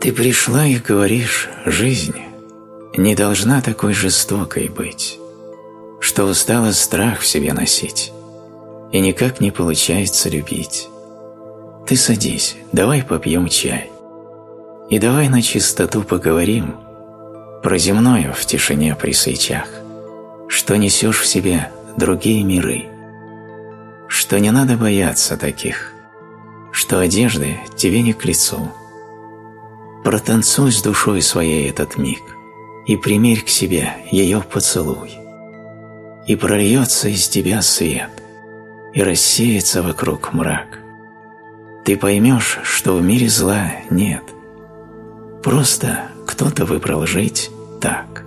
Ты пришла и говоришь, жизнь не должна такой жестокой быть, что устала страх в себе носить, и никак не получается любить. Ты садись, давай попьем чай, и давай на чистоту поговорим про земное в тишине при свечах, что несешь в себе другие миры, что не надо бояться таких, что одежды тебе не к лицу. Протанцуй с душой своей этот миг и примерь к себе ее поцелуй. И прольется из тебя свет, и рассеется вокруг мрак. Ты поймешь, что в мире зла нет. Просто кто-то выбрал жить так.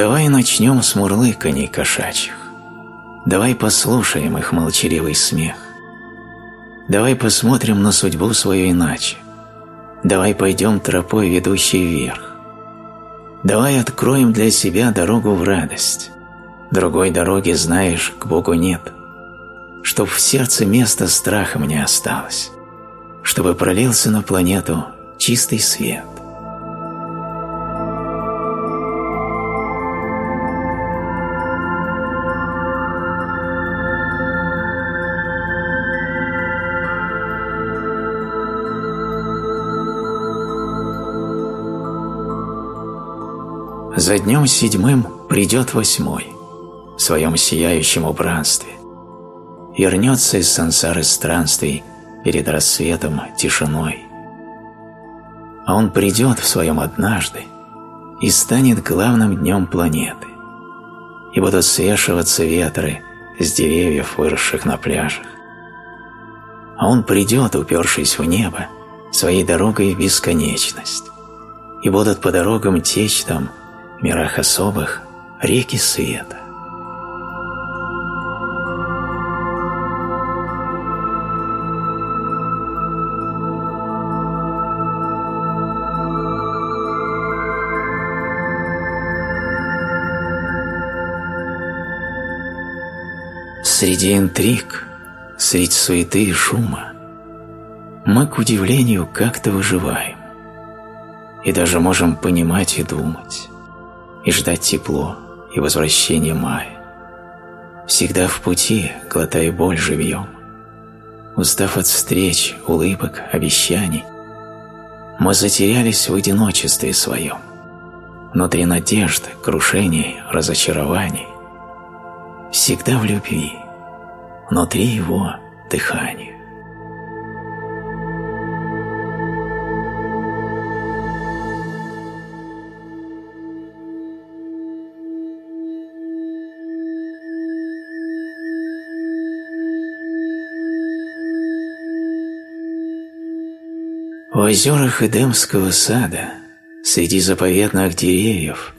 Давай начнем с мурлыканий кошачьих. Давай послушаем их молчаливый смех. Давай посмотрим на судьбу свою иначе. Давай пойдем тропой, ведущей вверх. Давай откроем для себя дорогу в радость. Другой дороги, знаешь, к Богу нет. Чтоб в сердце места страхом не осталось. Чтобы пролился на планету чистый свет. За днем седьмым придет восьмой в своем сияющем убранстве, вернется из сансары странствий перед рассветом тишиной. А он придет в своем однажды и станет главным днем планеты, и будут свешиваться ветры с деревьев, выросших на пляжах. А он придет, упершись в небо, своей дорогой в бесконечность, и будут по дорогам течь там мирах особых реки света. Среди интриг, среди суеты и шума мы, к удивлению, как-то выживаем и даже можем понимать и думать и ждать тепло и возвращения мая. Всегда в пути, глотая боль, живьем. Устав от встреч, улыбок, обещаний, мы затерялись в одиночестве своем, внутри надежд, крушений, разочарований. Всегда в любви, внутри его дыхания. В озерах Эдемского сада, среди заповедных деревьев,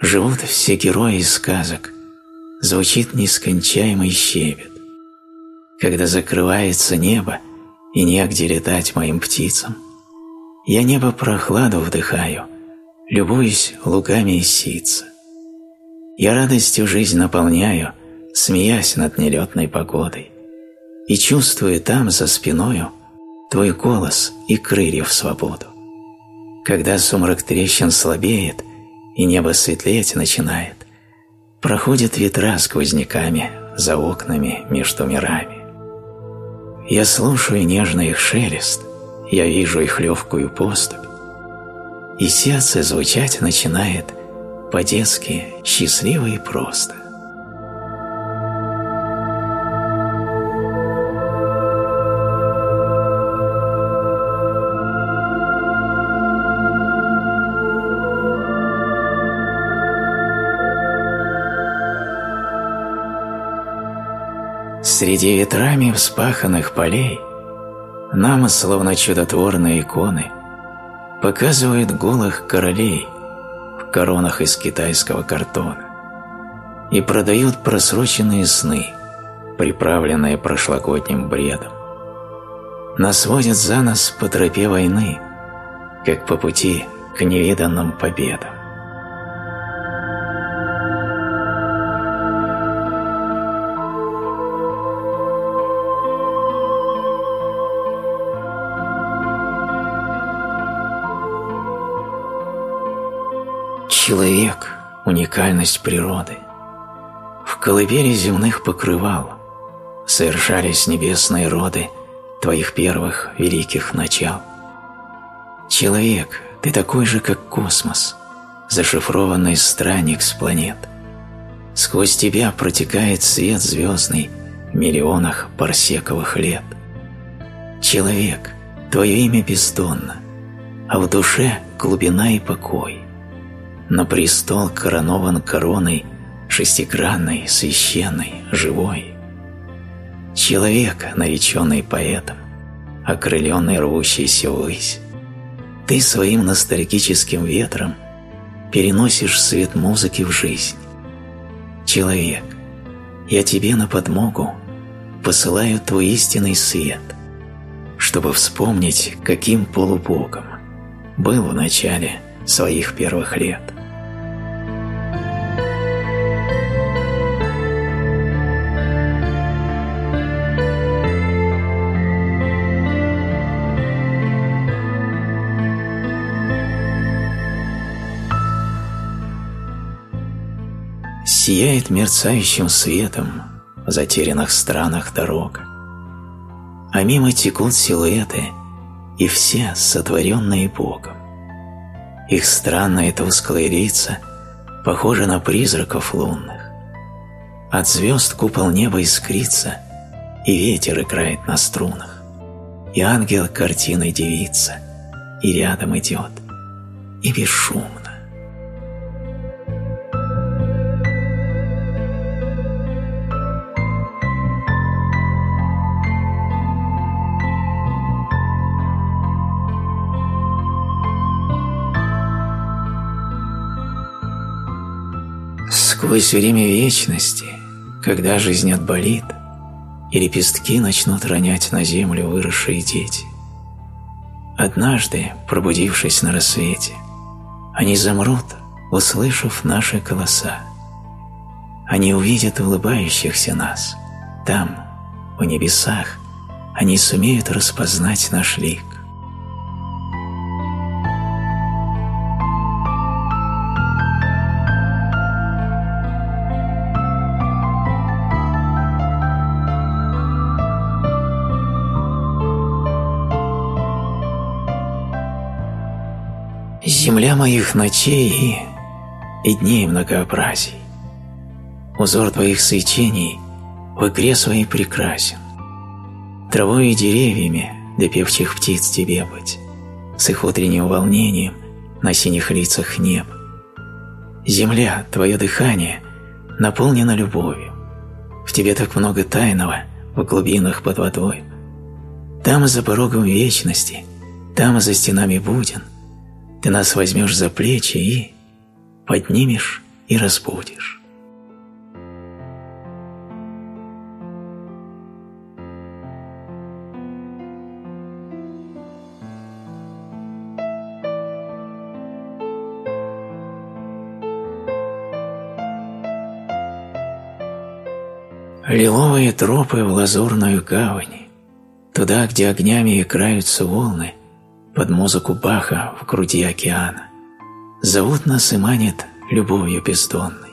живут все герои сказок, звучит нескончаемый щебет. Когда закрывается небо, и негде летать моим птицам, я небо прохладу вдыхаю, любуюсь лугами из сица. Я радостью жизнь наполняю, смеясь над нелетной погодой, и чувствую там за спиною твой голос и крылья в свободу. Когда сумрак трещин слабеет и небо светлеть начинает, проходят ветра сквозняками за окнами между мирами. Я слушаю нежный их шелест, я вижу их легкую поступь, и сердце звучать начинает по-детски счастливо и просто. Среди ветрами вспаханных полей нам, словно чудотворные иконы, показывают голых королей в коронах из китайского картона и продают просроченные сны, приправленные прошлогодним бредом. Нас водят за нас по тропе войны, как по пути к невиданным победам. Человек – уникальность природы. В колыбели земных покрывал совершались небесные роды твоих первых великих начал. Человек, ты такой же, как космос, зашифрованный странник с планет. Сквозь тебя протекает свет звездный в миллионах парсековых лет. Человек, твое имя бездонно, а в душе глубина и покой. На престол коронован короной шестигранной, священной, живой. Человек, нареченный поэтом, окрыленный рвущийся ввысь, ты своим ностальгическим ветром переносишь свет музыки в жизнь. Человек, я тебе на подмогу посылаю твой истинный свет, чтобы вспомнить, каким полубогом был в начале своих первых лет. Сияет мерцающим светом в затерянных странах дорог. А мимо текут силуэты, и все сотворенные Богом. Их странные тусклые лица похожи на призраков лунных. От звезд купол неба искрится, и ветер играет на струнах. И ангел картиной девица, и рядом идет, и бесшумно. Сквозь время вечности, когда жизнь отболит, и лепестки начнут ронять на землю выросшие дети. Однажды, пробудившись на рассвете, они замрут, услышав наши голоса. Они увидят улыбающихся нас. Там, в небесах, они сумеют распознать наш лик. Земля моих ночей и, и дней многообразий. Узор твоих свечений в игре своей прекрасен. Травой и деревьями для певчих птиц тебе быть, с их утренним волнением на синих лицах неб. Земля, твое дыхание наполнено любовью. В тебе так много тайного в глубинах под водой. Там за порогом вечности, там за стенами буден – ты нас возьмешь за плечи и поднимешь и разбудишь. Лиловые тропы в лазурную гавань, туда, где огнями играются волны – под музыку Баха в груди океана, зовут нас и манит любовью бездонной.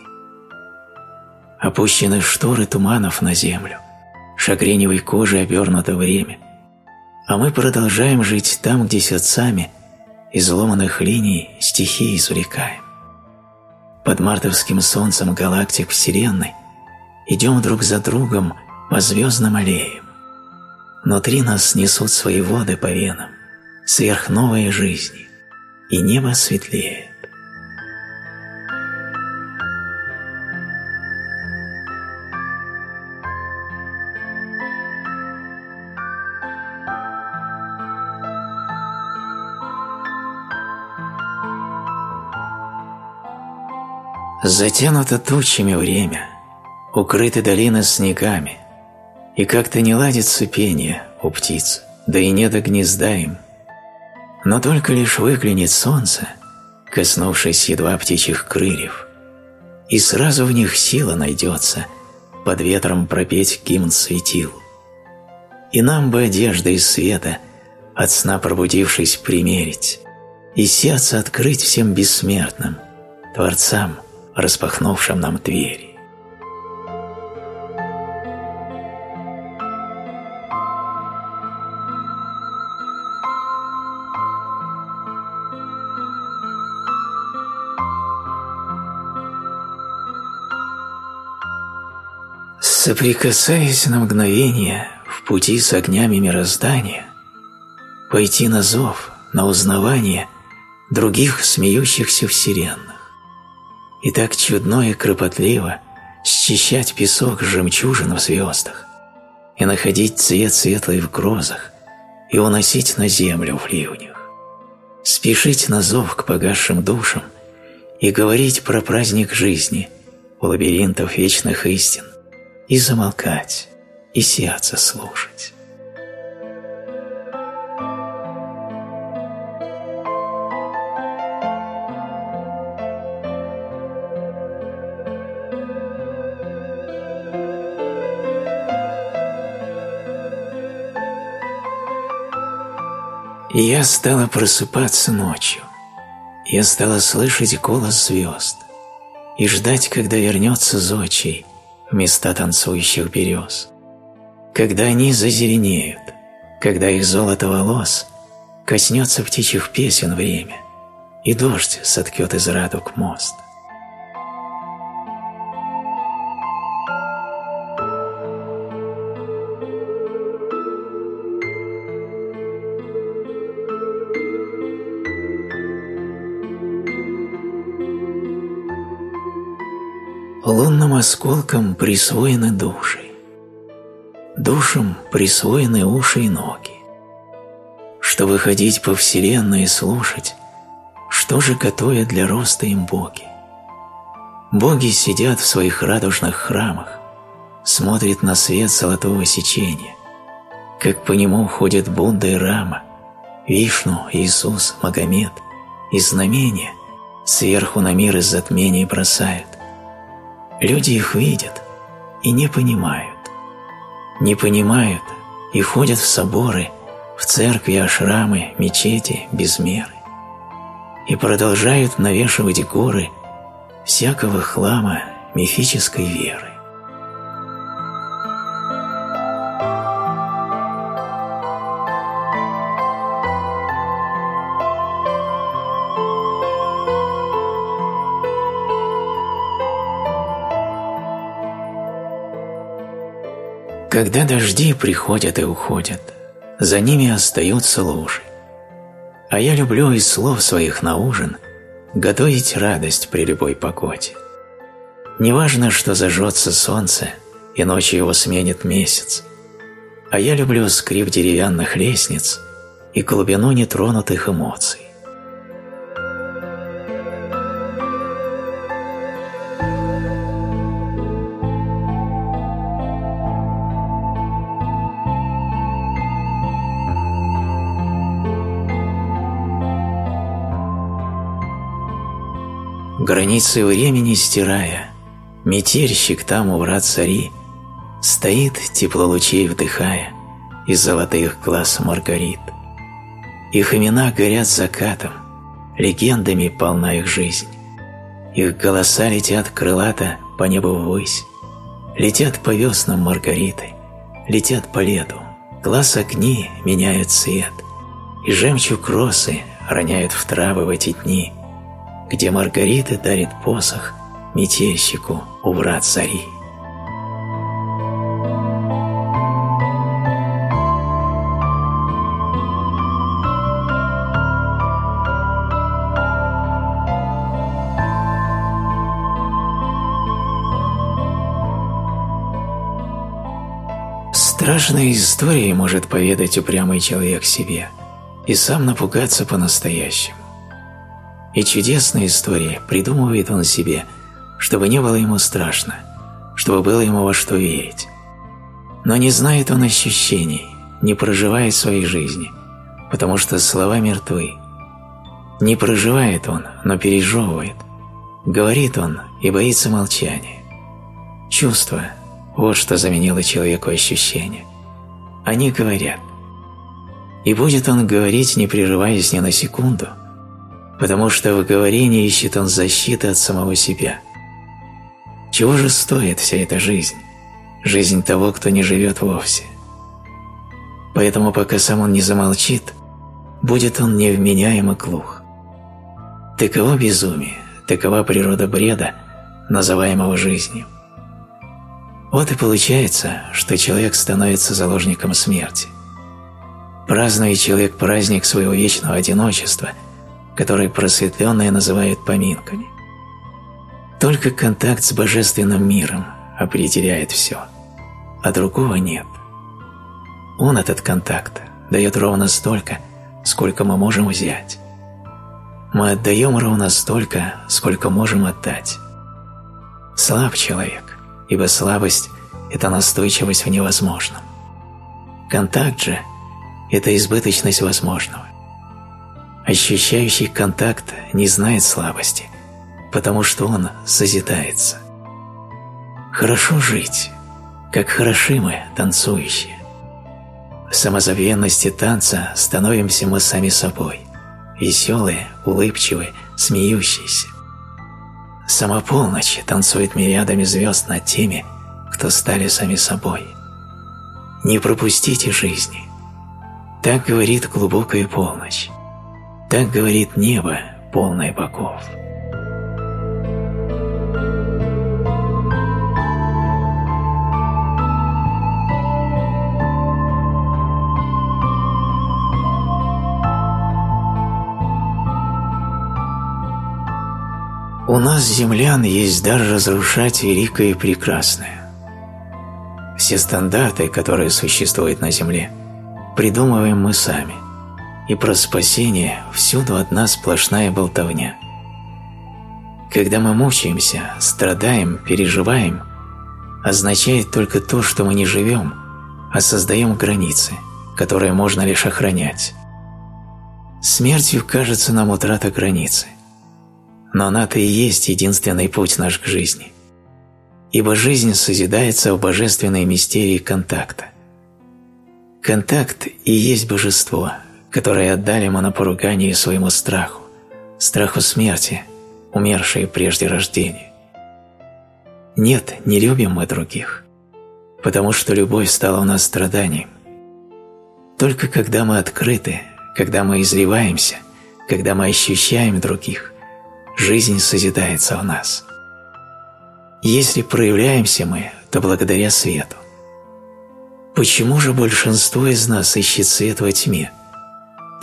Опущены шторы туманов на землю, шагреневой кожей обернуто время, а мы продолжаем жить там, где сердцами изломанных линий стихи извлекаем. Под мартовским солнцем галактик Вселенной идем друг за другом по звездным аллеям. Внутри нас несут свои воды по венам, сверхновой жизни, и небо светлеет. Затянуто тучами время, укрыты долины снегами, и как-то не ладится пение у птиц да и не до гнезда им. Но только лишь выглянет солнце, коснувшись едва птичьих крыльев, и сразу в них сила найдется под ветром пропеть гимн светил. И нам бы одежда из света, от сна пробудившись, примерить, и сердце открыть всем бессмертным, Творцам, распахнувшим нам двери. Соприкасаясь на мгновение в пути с огнями мироздания, пойти на зов, на узнавание других смеющихся вселенных. И так чудно и кропотливо счищать песок жемчужин в звездах и находить цвет светлый в грозах и уносить на землю в ливнях. Спешить на зов к погасшим душам и говорить про праздник жизни у лабиринтов вечных истин, и замолкать, и сердце слушать. Я стала просыпаться ночью. Я стала слышать голос звезд и ждать, когда вернется зодчий, места танцующих берез. Когда они зазеленеют, когда их золото волос коснется птичьих песен время, и дождь соткет из радуг мост. Лунным осколкам присвоены души. Душам присвоены уши и ноги. Чтобы ходить по вселенной и слушать, что же готовят для роста им боги. Боги сидят в своих радужных храмах, смотрят на свет золотого сечения, как по нему ходят Будда и Рама, Вишну, Иисус, Магомед, и знамения сверху на мир из затмений бросают – Люди их видят и не понимают. Не понимают и ходят в соборы, в церкви, ашрамы, мечети без меры. И продолжают навешивать горы всякого хлама мифической веры. Когда дожди приходят и уходят, за ними остаются лужи. А я люблю из слов своих на ужин готовить радость при любой погоде. Неважно, что зажжется солнце, и ночью его сменит месяц. А я люблю скрип деревянных лестниц и глубину нетронутых эмоций. Границы времени стирая, Метельщик там у врат цари Стоит, тепло лучей вдыхая, Из золотых глаз маргарит. Их имена горят закатом, Легендами полна их жизнь. Их голоса летят крылато по небу ввысь, Летят по веснам маргариты, Летят по лету, глаз огни меняют цвет, И жемчуг росы роняют в травы в эти дни — где Маргарита дарит посох метельщику у врат цари. Страшные истории может поведать упрямый человек себе и сам напугаться по-настоящему. И чудесные истории придумывает он себе, чтобы не было ему страшно, чтобы было ему во что верить. Но не знает он ощущений, не проживает своей жизни, потому что слова мертвы. Не проживает он, но пережевывает. Говорит он и боится молчания. Чувство – вот что заменило человеку ощущение. Они говорят. И будет он говорить, не прерываясь ни на секунду, потому что в говорении ищет он защиты от самого себя. Чего же стоит вся эта жизнь? Жизнь того, кто не живет вовсе. Поэтому пока сам он не замолчит, будет он невменяемо глух. Таково безумие, такова природа бреда, называемого жизнью. Вот и получается, что человек становится заложником смерти. Празднует человек праздник своего вечного одиночества, который просветленные называют поминками. Только контакт с божественным миром определяет все, а другого нет. Он, этот контакт, дает ровно столько, сколько мы можем взять. Мы отдаем ровно столько, сколько можем отдать. Слаб человек, ибо слабость – это настойчивость в невозможном. Контакт же – это избыточность возможного. Ощущающий контакт не знает слабости, потому что он созидается. Хорошо жить, как хороши мы, танцующие. В самозабвенности танца становимся мы сами собой, веселые, улыбчивые, смеющиеся. Сама полночь танцует мириадами звезд над теми, кто стали сами собой. Не пропустите жизни. Так говорит глубокая полночь. Так говорит небо, полное богов. У нас, землян, есть дар разрушать великое и прекрасное. Все стандарты, которые существуют на Земле, придумываем мы сами, и про спасение всюду одна сплошная болтовня. Когда мы мучаемся, страдаем, переживаем, означает только то, что мы не живем, а создаем границы, которые можно лишь охранять. Смертью кажется нам утрата границы – но она-то и есть единственный путь наш к жизни. Ибо жизнь созидается в божественной мистерии контакта. Контакт и есть божество, которое отдали мы на поругание своему страху, страху смерти, умершей прежде рождения. Нет, не любим мы других, потому что любовь стала у нас страданием. Только когда мы открыты, когда мы изливаемся, когда мы ощущаем других, жизнь созидается в нас. Если проявляемся мы, то благодаря свету. Почему же большинство из нас ищет свет во тьме?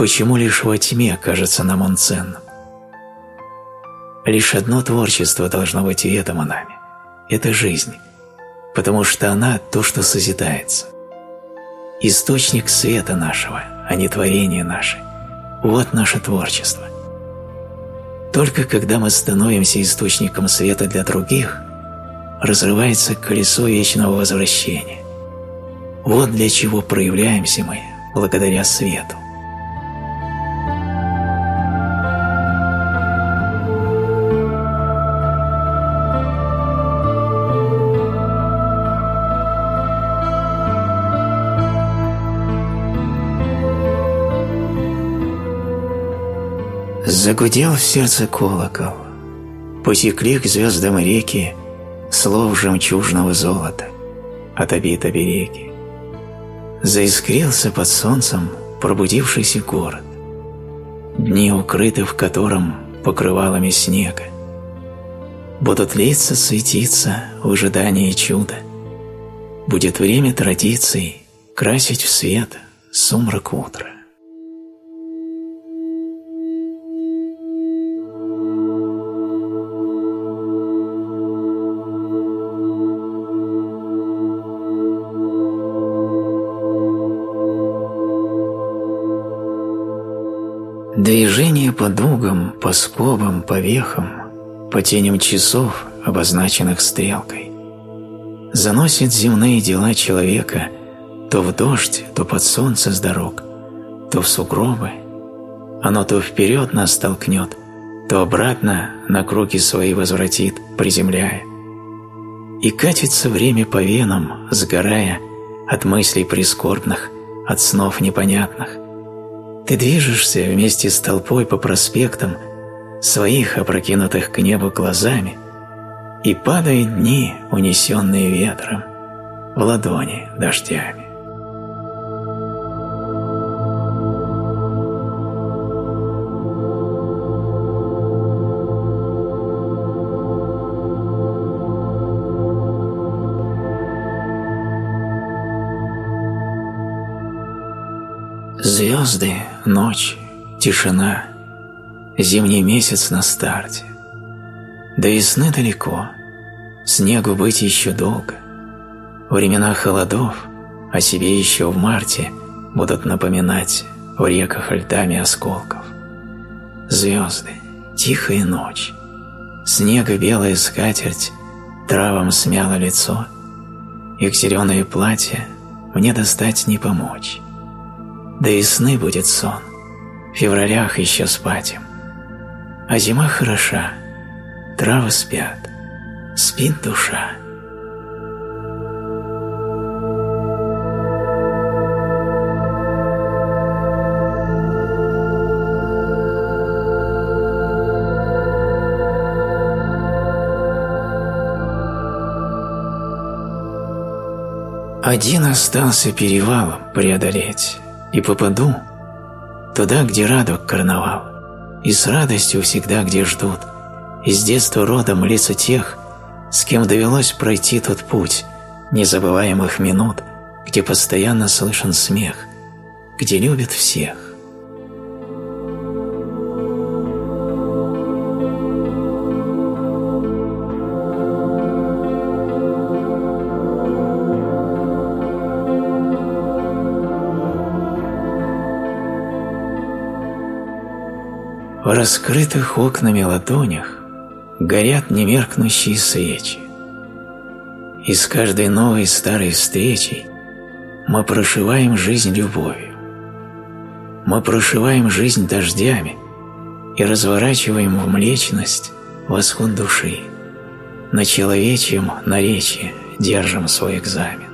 Почему лишь во тьме кажется нам он ценным? Лишь одно творчество должно быть ведомо нами – это жизнь, потому что она – то, что созидается. Источник света нашего, а не творение наше – вот наше творчество – только когда мы становимся источником света для других, разрывается колесо вечного возвращения. Вот для чего проявляемся мы благодаря свету. Загудел в сердце колокол, Потекли к звездам реки Слов жемчужного золота От обид обереги. Заискрился под солнцем Пробудившийся город, Дни укрыты в котором Покрывалами снега. Будут лица светиться В ожидании чуда. Будет время традиций Красить в свет сумрак утра. Движение по дугам, по скобам, по вехам, по теням часов, обозначенных стрелкой, заносит земные дела человека То в дождь, то под солнце с дорог, то в сугробы. Оно то вперед нас толкнет, то обратно на круги свои возвратит, приземляя. И катится время по венам, сгорая от мыслей прискорбных, от снов непонятных. Ты движешься вместе с толпой по проспектам, своих опрокинутых к небу глазами, и падают дни, унесенные ветром, в ладони дождями. Звезды, ночь, тишина, зимний месяц на старте. До весны далеко, снегу быть еще долго. Времена холодов о себе еще в марте будут напоминать в реках льдами осколков. Звезды, тихая ночь, снега белая скатерть травам смяло лицо, их зеленое платье мне достать не помочь. До весны будет сон, в февралях еще спать им. А зима хороша, травы спят, спит душа. Один остался перевалом преодолеть, и попаду туда, где радуг карнавал, и с радостью всегда, где ждут, из детства родом лица тех, с кем довелось пройти тот путь незабываемых минут, где постоянно слышен смех, где любят всех. В раскрытых окнами ладонях горят немеркнущие свечи. И с каждой новой старой встречей мы прошиваем жизнь любовью. Мы прошиваем жизнь дождями и разворачиваем в млечность восход души. На человечьем наречии держим свой экзамен.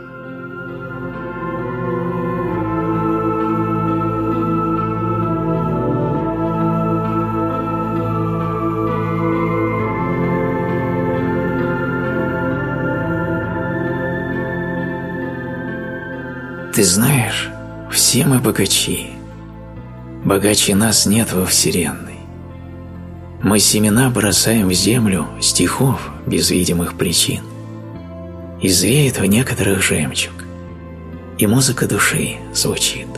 Ты знаешь, все мы богачи. Богаче нас нет во Вселенной. Мы семена бросаем в землю стихов без видимых причин. И зреет в некоторых жемчуг, и музыка души звучит.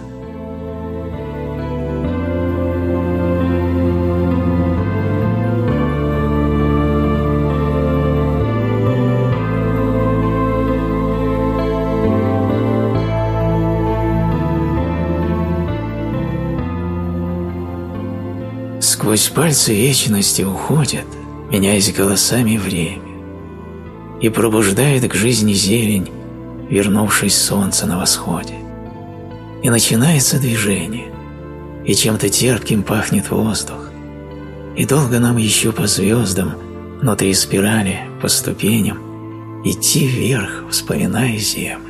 Сквозь пальцы вечности уходят, меняясь голосами время, и пробуждает к жизни зелень, вернувшись солнце на восходе. И начинается движение, и чем-то терпким пахнет воздух, и долго нам еще по звездам, внутри спирали, по ступеням, идти вверх, вспоминая землю.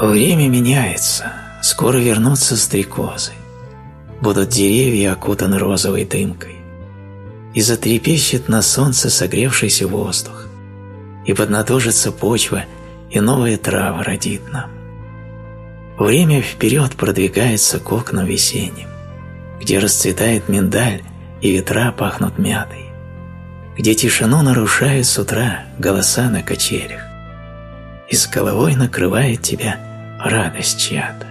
Время меняется, скоро вернутся стрекозы. Будут деревья окутаны розовой дымкой. И затрепещет на солнце согревшийся воздух. И поднатужится почва, и новая трава родит нам. Время вперед продвигается к окнам весенним, где расцветает миндаль и ветра пахнут мятой, где тишину нарушают с утра голоса на качелях, и с головой накрывает тебя – радость чья-то.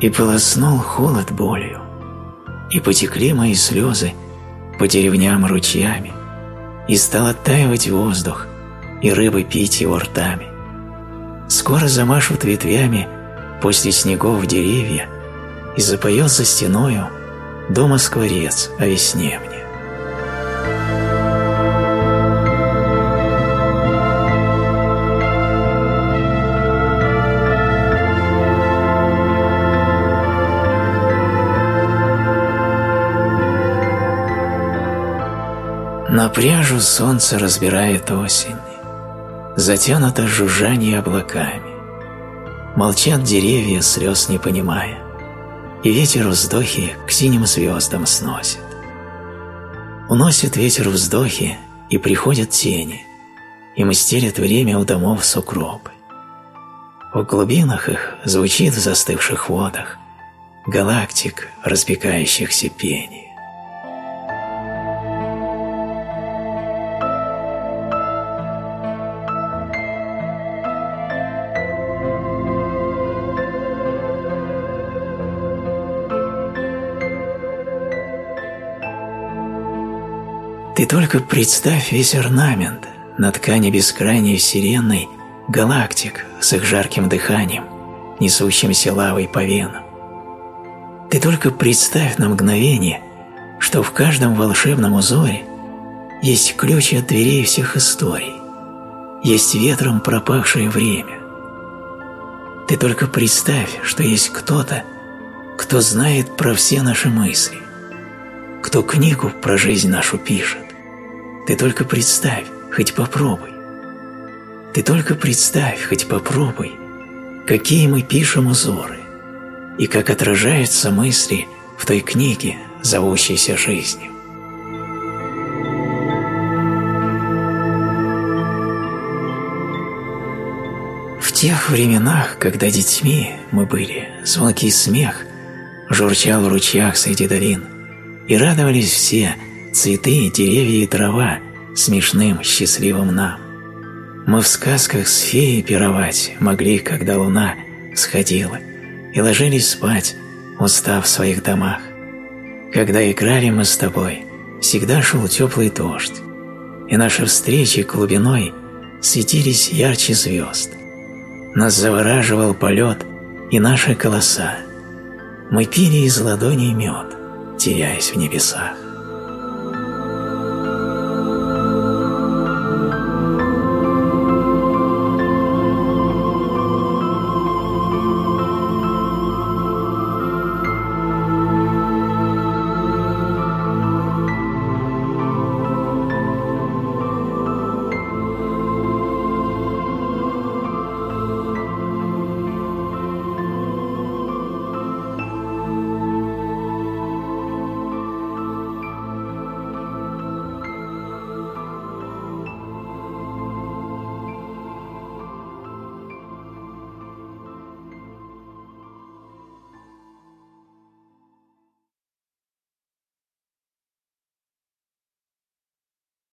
И полоснул холод болью, и потекли мои слезы по деревням ручьями, и стало оттаивать воздух, и рыбы пить его ртами. Скоро замашут ветвями после снегов деревья, и запоет за стеною дома скворец о весне мне. На пряжу солнце разбирает осень, Затянуто жужжание облаками. Молчат деревья, слез не понимая, И ветер вздохи к синим звездам сносит. Уносит ветер вздохи, и приходят тени, И мстелят время у домов сугробы. В глубинах их звучит в застывших водах Галактик, распекающихся пений. Ты только представь весь орнамент на ткани бескрайней вселенной галактик с их жарким дыханием, несущимся лавой по венам. Ты только представь на мгновение, что в каждом волшебном узоре есть ключ от дверей всех историй, есть ветром пропавшее время. Ты только представь, что есть кто-то, кто знает про все наши мысли, кто книгу про жизнь нашу пишет, ты только представь, хоть попробуй. Ты только представь, хоть попробуй, какие мы пишем узоры, и как отражаются мысли в той книге, зовущейся жизнью. В тех временах, когда детьми мы были, звонкий смех журчал в ручьях среди долин, и радовались все – Цветы, деревья и трава смешным, счастливым нам. Мы в сказках с феей пировать могли, когда луна сходила, и ложились спать, устав в своих домах. Когда играли мы с тобой, всегда шел теплый дождь, и наши встречи глубиной светились ярче звезд. Нас завораживал полет и наши колоса. Мы пили из ладоней мед, теряясь в небесах.